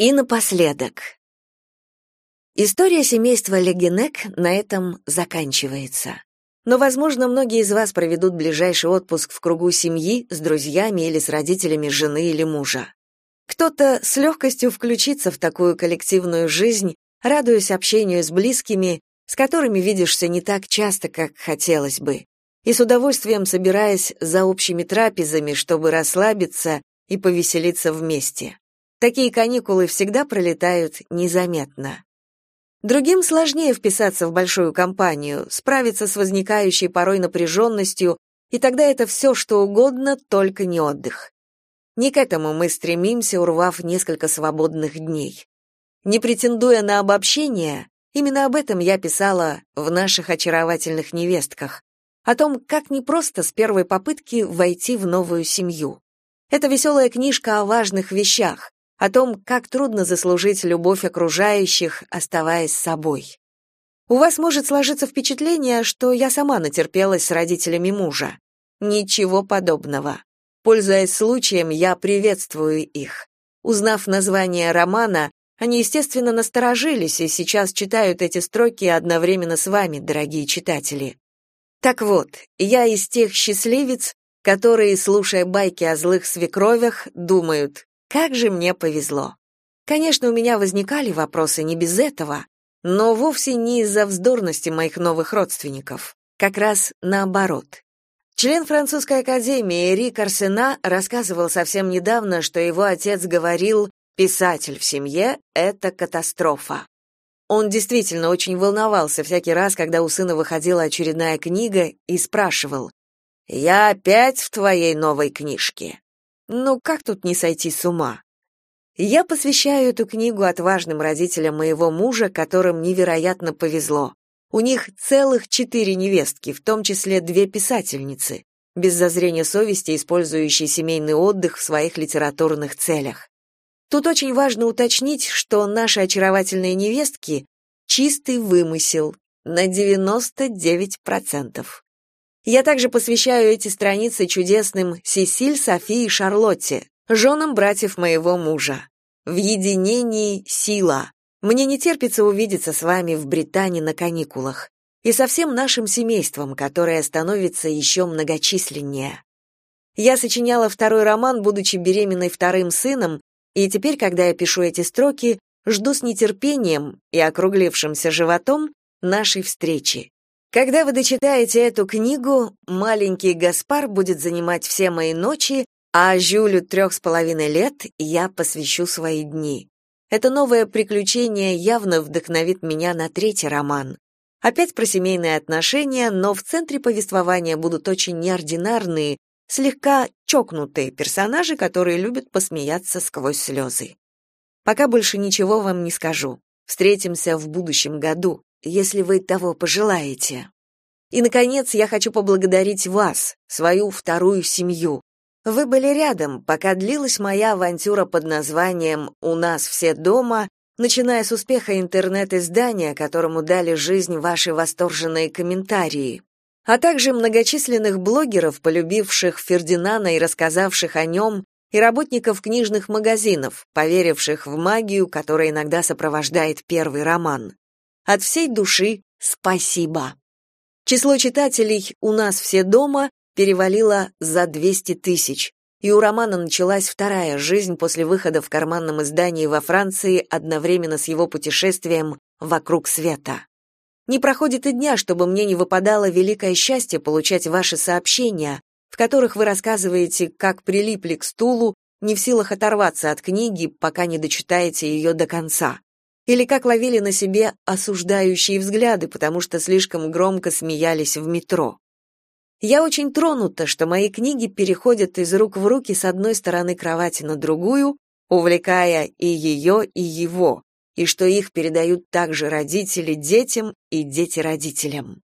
И напоследок. История семейства Легенек на этом заканчивается. Но, возможно, многие из вас проведут ближайший отпуск в кругу семьи, с друзьями или с родителями жены или мужа. Кто-то с легкостью включится в такую коллективную жизнь, радуясь общению с близкими, с которыми видишься не так часто, как хотелось бы, и с удовольствием собираясь за общими трапезами, чтобы расслабиться и повеселиться вместе. Такие каникулы всегда пролетают незаметно. Другим сложнее вписаться в большую компанию, справиться с возникающей порой напряженностью, и тогда это все, что угодно, только не отдых. Не к этому мы стремимся, урвав несколько свободных дней. Не претендуя на обобщение, именно об этом я писала в наших очаровательных невестках, о том, как непросто с первой попытки войти в новую семью. Это веселая книжка о важных вещах, о том, как трудно заслужить любовь окружающих, оставаясь собой. У вас может сложиться впечатление, что я сама натерпелась с родителями мужа. Ничего подобного. Пользуясь случаем, я приветствую их. Узнав название романа, они, естественно, насторожились и сейчас читают эти строки одновременно с вами, дорогие читатели. Так вот, я из тех счастливец, которые, слушая байки о злых свекровях, думают, как же мне повезло. Конечно, у меня возникали вопросы не без этого, но вовсе не из-за вздорности моих новых родственников. Как раз наоборот. Член французской академии Эрик Арсена рассказывал совсем недавно, что его отец говорил «писатель в семье — это катастрофа». Он действительно очень волновался всякий раз, когда у сына выходила очередная книга, и спрашивал «Я опять в твоей новой книжке?» Ну как тут не сойти с ума? Я посвящаю эту книгу отважным родителям моего мужа, которым невероятно повезло. У них целых четыре невестки, в том числе две писательницы, без зазрения совести использующие семейный отдых в своих литературных целях. Тут очень важно уточнить, что наши очаровательные невестки — чистый вымысел на 99%. Я также посвящаю эти страницы чудесным Сесиль, Софии и Шарлотте, женам братьев моего мужа. В единении сила. Мне не терпится увидеться с вами в Британии на каникулах и со всем нашим семейством, которое становится еще многочисленнее. Я сочиняла второй роман, будучи беременной вторым сыном, и теперь, когда я пишу эти строки, жду с нетерпением и округлившимся животом нашей встречи. Когда вы дочитаете эту книгу, маленький Гаспар будет занимать все мои ночи, а Жюлю трех с половиной лет я посвящу свои дни. Это новое приключение явно вдохновит меня на третий роман. Опять про семейные отношения, но в центре повествования будут очень неординарные, слегка чокнутые персонажи, которые любят посмеяться сквозь слезы. Пока больше ничего вам не скажу. Встретимся в будущем году если вы того пожелаете. И, наконец, я хочу поблагодарить вас, свою вторую семью. Вы были рядом, пока длилась моя авантюра под названием «У нас все дома», начиная с успеха интернет-издания, которому дали жизнь ваши восторженные комментарии, а также многочисленных блогеров, полюбивших Фердинана и рассказавших о нем, и работников книжных магазинов, поверивших в магию, которая иногда сопровождает первый роман. От всей души спасибо. Число читателей «У нас все дома» перевалило за 200 тысяч, и у романа началась вторая жизнь после выхода в карманном издании во Франции одновременно с его путешествием «Вокруг света». Не проходит и дня, чтобы мне не выпадало великое счастье получать ваши сообщения, в которых вы рассказываете, как прилипли к стулу, не в силах оторваться от книги, пока не дочитаете ее до конца или как ловили на себе осуждающие взгляды, потому что слишком громко смеялись в метро. Я очень тронута, что мои книги переходят из рук в руки с одной стороны кровати на другую, увлекая и ее, и его, и что их передают также родители детям и дети родителям.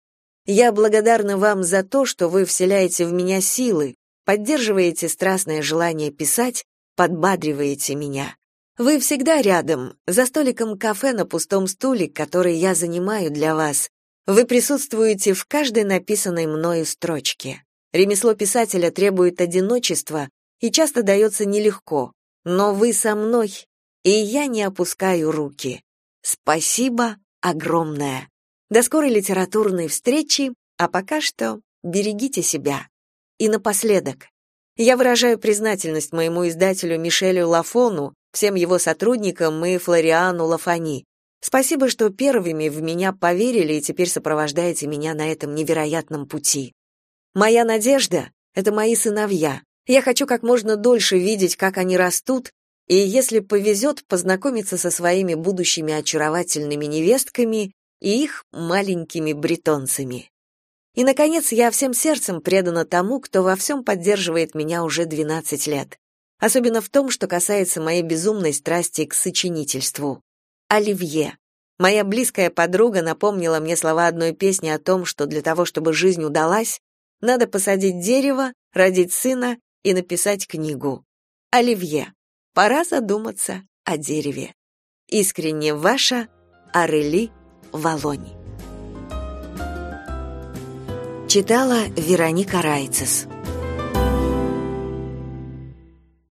Я благодарна вам за то, что вы вселяете в меня силы, поддерживаете страстное желание писать, подбадриваете меня. Вы всегда рядом, за столиком кафе на пустом стуле, который я занимаю для вас. Вы присутствуете в каждой написанной мною строчке. Ремесло писателя требует одиночества и часто дается нелегко, но вы со мной, И я не опускаю руки. Спасибо огромное. До скорой литературной встречи, а пока что берегите себя. И напоследок. Я выражаю признательность моему издателю Мишелю Лафону, всем его сотрудникам и Флориану Лафани. Спасибо, что первыми в меня поверили и теперь сопровождаете меня на этом невероятном пути. Моя надежда — это мои сыновья. Я хочу как можно дольше видеть, как они растут, и, если повезет, познакомиться со своими будущими очаровательными невестками и их маленькими бретонцами. И, наконец, я всем сердцем предана тому, кто во всем поддерживает меня уже 12 лет. Особенно в том, что касается моей безумной страсти к сочинительству. Оливье. Моя близкая подруга напомнила мне слова одной песни о том, что для того, чтобы жизнь удалась, надо посадить дерево, родить сына и написать книгу. Оливье. Пора задуматься о дереве. Искренне ваша Арели Волонь. Читала Вероника Райцес.